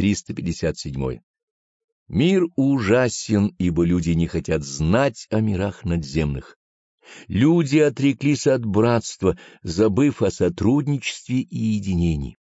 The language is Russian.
357. Мир ужасен, ибо люди не хотят знать о мирах надземных. Люди отреклись от братства, забыв о сотрудничестве и единении.